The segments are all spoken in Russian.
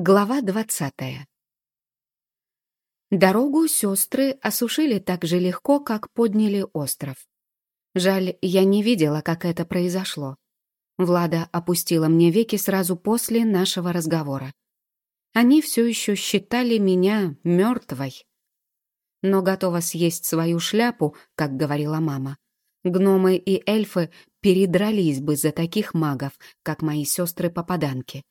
Глава двадцатая. Дорогу сестры осушили так же легко, как подняли остров. Жаль, я не видела, как это произошло. Влада опустила мне веки сразу после нашего разговора. Они все еще считали меня мертвой. Но готова съесть свою шляпу, как говорила мама. Гномы и эльфы передрались бы за таких магов, как мои сестры-попаданки.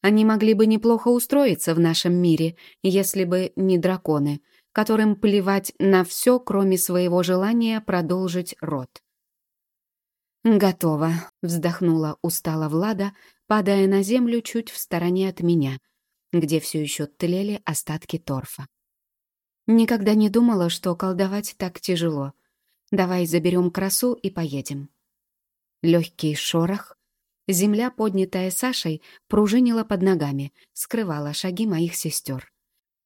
Они могли бы неплохо устроиться в нашем мире, если бы не драконы, которым плевать на все, кроме своего желания продолжить род. «Готово», — вздохнула устало Влада, падая на землю чуть в стороне от меня, где все еще тлели остатки торфа. «Никогда не думала, что колдовать так тяжело. Давай заберем красу и поедем». Легкий шорох, Земля, поднятая Сашей, пружинила под ногами, скрывала шаги моих сестер,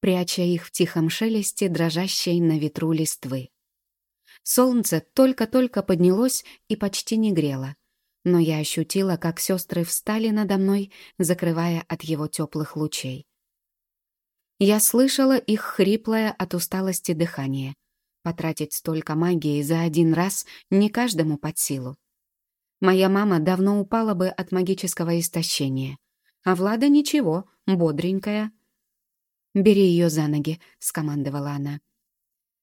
пряча их в тихом шелесте, дрожащей на ветру листвы. Солнце только-только поднялось и почти не грело, но я ощутила, как сестры встали надо мной, закрывая от его теплых лучей. Я слышала их хриплое от усталости дыхание. Потратить столько магии за один раз не каждому под силу. Моя мама давно упала бы от магического истощения. А Влада ничего, бодренькая. «Бери ее за ноги», — скомандовала она.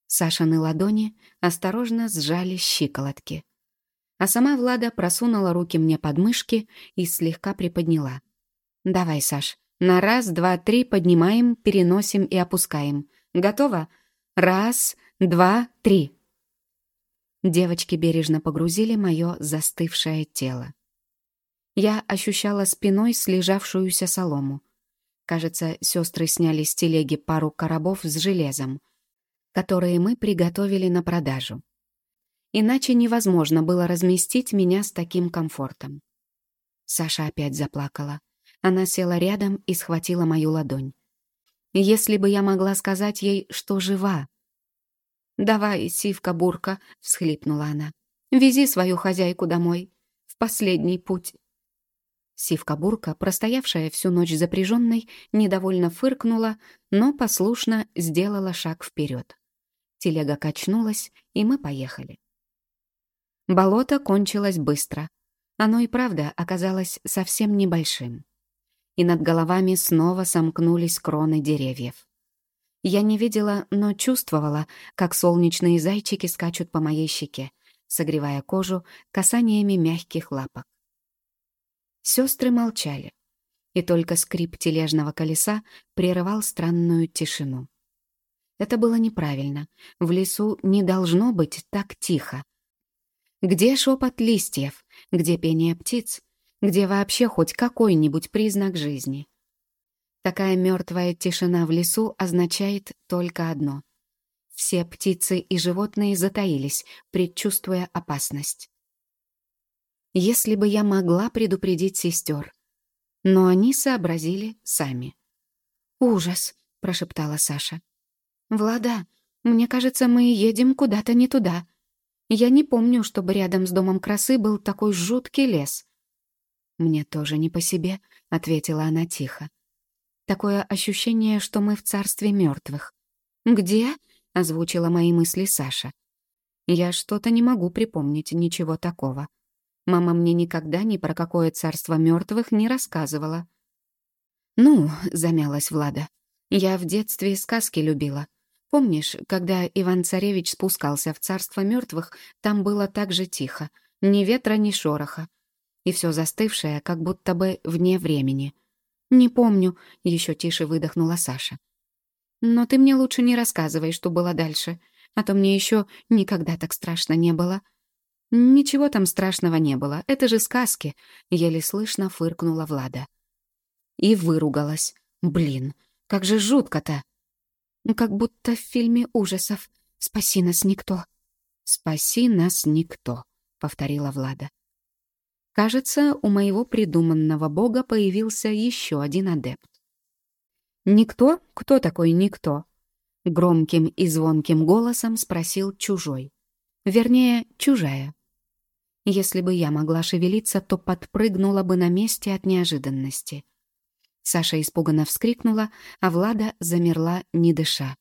Сашины ладони осторожно сжали щиколотки. А сама Влада просунула руки мне под мышки и слегка приподняла. «Давай, Саш, на раз, два, три поднимаем, переносим и опускаем. Готово? Раз, два, три». Девочки бережно погрузили мое застывшее тело. Я ощущала спиной слежавшуюся солому. Кажется, сестры сняли с телеги пару коробов с железом, которые мы приготовили на продажу. Иначе невозможно было разместить меня с таким комфортом. Саша опять заплакала. Она села рядом и схватила мою ладонь. Если бы я могла сказать ей, что жива, «Давай, сивка-бурка», — всхлипнула она. «Вези свою хозяйку домой. В последний путь». Сивка-бурка, простоявшая всю ночь запряженной, недовольно фыркнула, но послушно сделала шаг вперед. Телега качнулась, и мы поехали. Болото кончилось быстро. Оно и правда оказалось совсем небольшим. И над головами снова сомкнулись кроны деревьев. Я не видела, но чувствовала, как солнечные зайчики скачут по моей щеке, согревая кожу касаниями мягких лапок. Сестры молчали, и только скрип тележного колеса прерывал странную тишину. Это было неправильно. В лесу не должно быть так тихо. Где шепот листьев? Где пение птиц? Где вообще хоть какой-нибудь признак жизни? Такая мертвая тишина в лесу означает только одно. Все птицы и животные затаились, предчувствуя опасность. Если бы я могла предупредить сестер. Но они сообразили сами. «Ужас!» — прошептала Саша. «Влада, мне кажется, мы едем куда-то не туда. Я не помню, чтобы рядом с домом красы был такой жуткий лес». «Мне тоже не по себе», — ответила она тихо. Такое ощущение, что мы в царстве мертвых. «Где?» — озвучила мои мысли Саша. «Я что-то не могу припомнить ничего такого. Мама мне никогда ни про какое царство мертвых не рассказывала». «Ну», — замялась Влада, — «я в детстве сказки любила. Помнишь, когда Иван-Царевич спускался в царство мертвых, там было так же тихо, ни ветра, ни шороха, и все застывшее, как будто бы вне времени». «Не помню», — еще тише выдохнула Саша. «Но ты мне лучше не рассказывай, что было дальше, а то мне еще никогда так страшно не было». «Ничего там страшного не было, это же сказки», — еле слышно фыркнула Влада. И выругалась. «Блин, как же жутко-то!» «Как будто в фильме ужасов. Спаси нас никто». «Спаси нас никто», — повторила Влада. Кажется, у моего придуманного бога появился еще один адепт. «Никто? Кто такой никто?» Громким и звонким голосом спросил чужой. Вернее, чужая. Если бы я могла шевелиться, то подпрыгнула бы на месте от неожиданности. Саша испуганно вскрикнула, а Влада замерла, не дыша.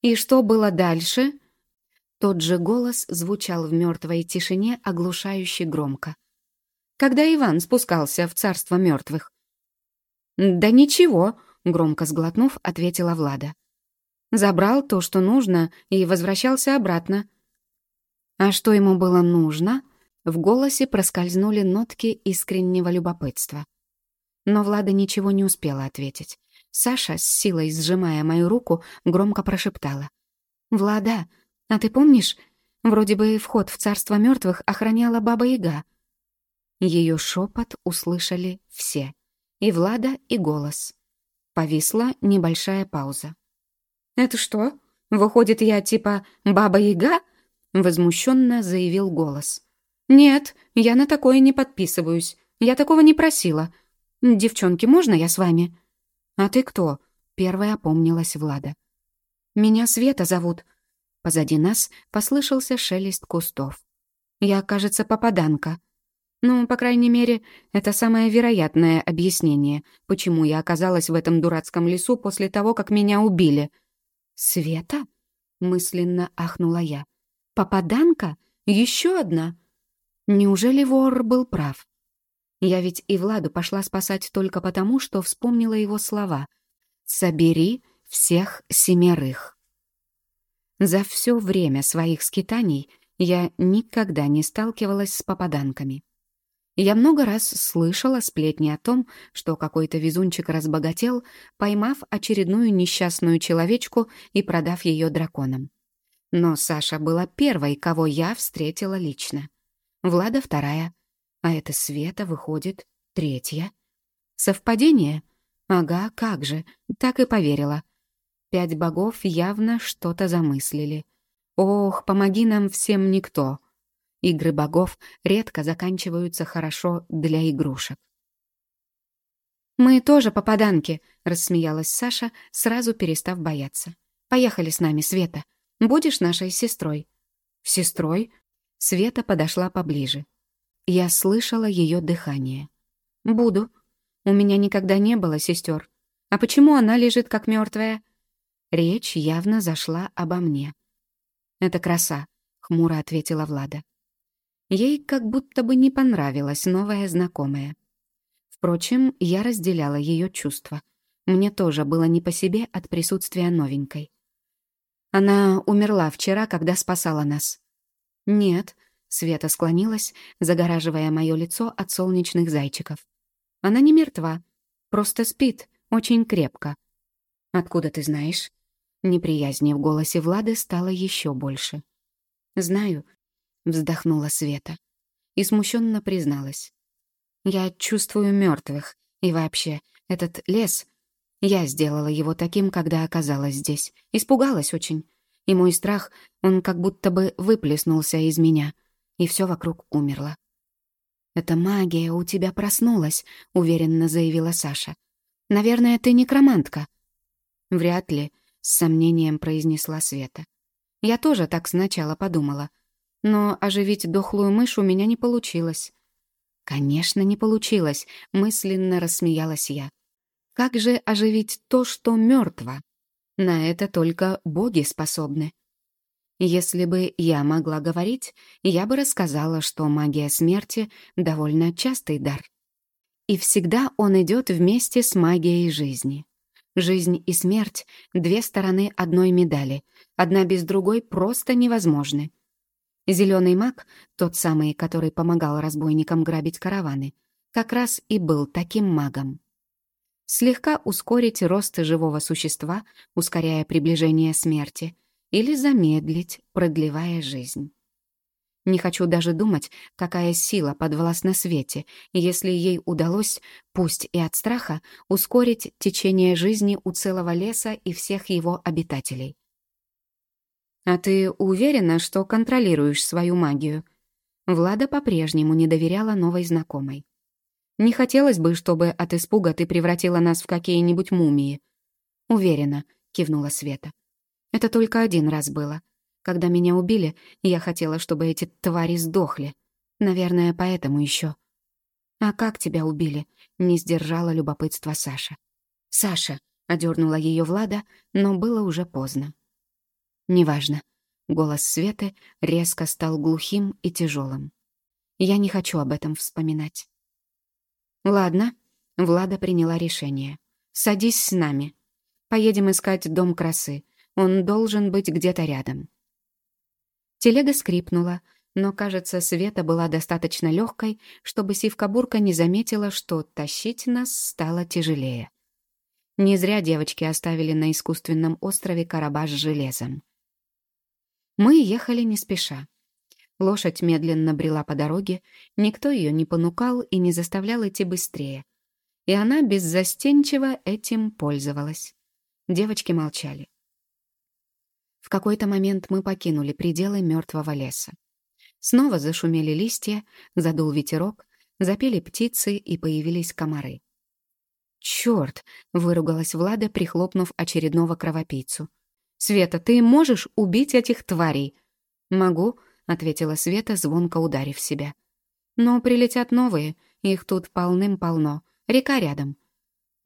«И что было дальше?» Тот же голос звучал в мертвой тишине оглушающе громко. «Когда Иван спускался в царство мертвых?» «Да ничего», — громко сглотнув, ответила Влада. «Забрал то, что нужно, и возвращался обратно». «А что ему было нужно?» В голосе проскользнули нотки искреннего любопытства. Но Влада ничего не успела ответить. Саша, с силой сжимая мою руку, громко прошептала. «Влада, а ты помнишь, вроде бы вход в царство мертвых охраняла Баба-Яга?» Ее шепот услышали все. И Влада, и голос. Повисла небольшая пауза. «Это что? Выходит, я типа Баба-Яга?» Возмущенно заявил голос. «Нет, я на такое не подписываюсь. Я такого не просила. Девчонки, можно я с вами?» «А ты кто?» — первая опомнилась Влада. «Меня Света зовут». Позади нас послышался шелест кустов. «Я, кажется, попаданка». Ну, по крайней мере, это самое вероятное объяснение, почему я оказалась в этом дурацком лесу после того, как меня убили. «Света?» — мысленно ахнула я. «Попаданка? Еще одна?» Неужели вор был прав? Я ведь и Владу пошла спасать только потому, что вспомнила его слова «Собери всех семерых». За все время своих скитаний я никогда не сталкивалась с попаданками. Я много раз слышала сплетни о том, что какой-то везунчик разбогател, поймав очередную несчастную человечку и продав ее драконам. Но Саша была первой, кого я встретила лично. Влада вторая, а это Света, выходит, третья. Совпадение? Ага, как же, так и поверила. Пять богов явно что-то замыслили. Ох, помоги нам всем никто. Игры богов редко заканчиваются хорошо для игрушек. «Мы тоже попаданки», — рассмеялась Саша, сразу перестав бояться. «Поехали с нами, Света. Будешь нашей сестрой?» «Сестрой?» Света подошла поближе. Я слышала ее дыхание. «Буду. У меня никогда не было сестер. А почему она лежит как мертвая? Речь явно зашла обо мне. «Это краса», — хмуро ответила Влада. Ей как будто бы не понравилась новая знакомая. Впрочем, я разделяла ее чувства. Мне тоже было не по себе от присутствия новенькой. Она умерла вчера, когда спасала нас. Нет, Света склонилась, загораживая мое лицо от солнечных зайчиков. Она не мертва, просто спит, очень крепко. Откуда ты знаешь? Неприязни в голосе Влады стало еще больше. Знаю, вздохнула Света и смущенно призналась. Я чувствую мертвых, и вообще, этот лес... Я сделала его таким, когда оказалась здесь. Испугалась очень. И мой страх, он как будто бы выплеснулся из меня — и все вокруг умерло. «Это магия у тебя проснулась», — уверенно заявила Саша. «Наверное, ты некромантка». «Вряд ли», — с сомнением произнесла Света. «Я тоже так сначала подумала. Но оживить дохлую мышь у меня не получилось». «Конечно, не получилось», — мысленно рассмеялась я. «Как же оживить то, что мертво? На это только боги способны». Если бы я могла говорить, я бы рассказала, что магия смерти — довольно частый дар. И всегда он идет вместе с магией жизни. Жизнь и смерть — две стороны одной медали, одна без другой просто невозможны. Зеленый маг, тот самый, который помогал разбойникам грабить караваны, как раз и был таким магом. Слегка ускорить рост живого существа, ускоряя приближение смерти — или замедлить, продлевая жизнь. Не хочу даже думать, какая сила подвластна свете, если ей удалось, пусть и от страха, ускорить течение жизни у целого леса и всех его обитателей. «А ты уверена, что контролируешь свою магию?» Влада по-прежнему не доверяла новой знакомой. «Не хотелось бы, чтобы от испуга ты превратила нас в какие-нибудь мумии». «Уверена», — кивнула Света. Это только один раз было. Когда меня убили, я хотела, чтобы эти твари сдохли. Наверное, поэтому еще. «А как тебя убили?» — не сдержала любопытства Саша. «Саша!» — одернула ее Влада, но было уже поздно. «Неважно». Голос Светы резко стал глухим и тяжелым. «Я не хочу об этом вспоминать». «Ладно», — Влада приняла решение. «Садись с нами. Поедем искать дом красы. Он должен быть где-то рядом». Телега скрипнула, но, кажется, Света была достаточно легкой, чтобы сивка-бурка не заметила, что тащить нас стало тяжелее. Не зря девочки оставили на искусственном острове карабаш с железом. Мы ехали не спеша. Лошадь медленно брела по дороге, никто ее не понукал и не заставлял идти быстрее. И она беззастенчиво этим пользовалась. Девочки молчали. В какой-то момент мы покинули пределы мертвого леса. Снова зашумели листья, задул ветерок, запели птицы и появились комары. «Чёрт!» — выругалась Влада, прихлопнув очередного кровопийцу. «Света, ты можешь убить этих тварей?» «Могу», — ответила Света, звонко ударив себя. «Но прилетят новые, их тут полным-полно. Река рядом».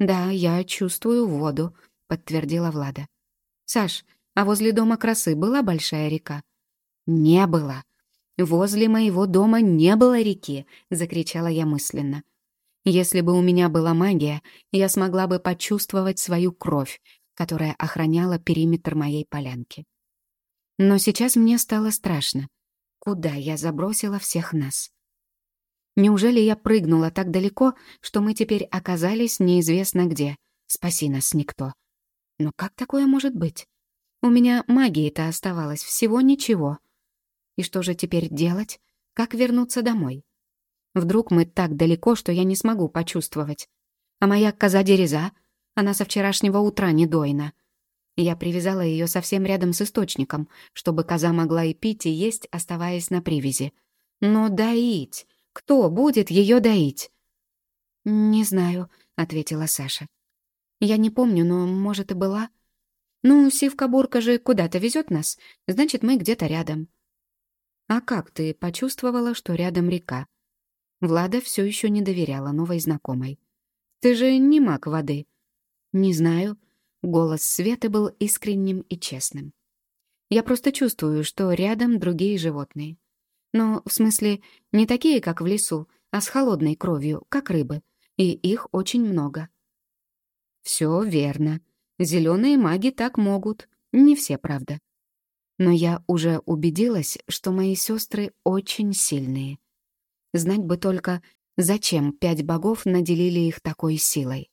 «Да, я чувствую воду», — подтвердила Влада. «Саш, а возле дома красы была большая река?» «Не было», «Возле моего дома не было реки!» — закричала я мысленно. «Если бы у меня была магия, я смогла бы почувствовать свою кровь, которая охраняла периметр моей полянки. Но сейчас мне стало страшно. Куда я забросила всех нас? Неужели я прыгнула так далеко, что мы теперь оказались неизвестно где? Спаси нас никто. Но как такое может быть? У меня магии-то оставалось всего ничего. И что же теперь делать? Как вернуться домой? Вдруг мы так далеко, что я не смогу почувствовать. А моя коза Дереза, она со вчерашнего утра не дойна. Я привязала ее совсем рядом с источником, чтобы коза могла и пить, и есть, оставаясь на привязи. Но доить? Кто будет ее доить? «Не знаю», — ответила Саша. «Я не помню, но, может, и была. Ну, Сивка-бурка же куда-то везет нас, значит, мы где-то рядом. «А как ты почувствовала, что рядом река?» Влада все еще не доверяла новой знакомой. «Ты же не маг воды». «Не знаю». Голос Светы был искренним и честным. «Я просто чувствую, что рядом другие животные. Но, в смысле, не такие, как в лесу, а с холодной кровью, как рыбы. И их очень много». «Все верно. Зеленые маги так могут. Не все, правда. Но я уже убедилась, что мои сестры очень сильные. Знать бы только, зачем пять богов наделили их такой силой.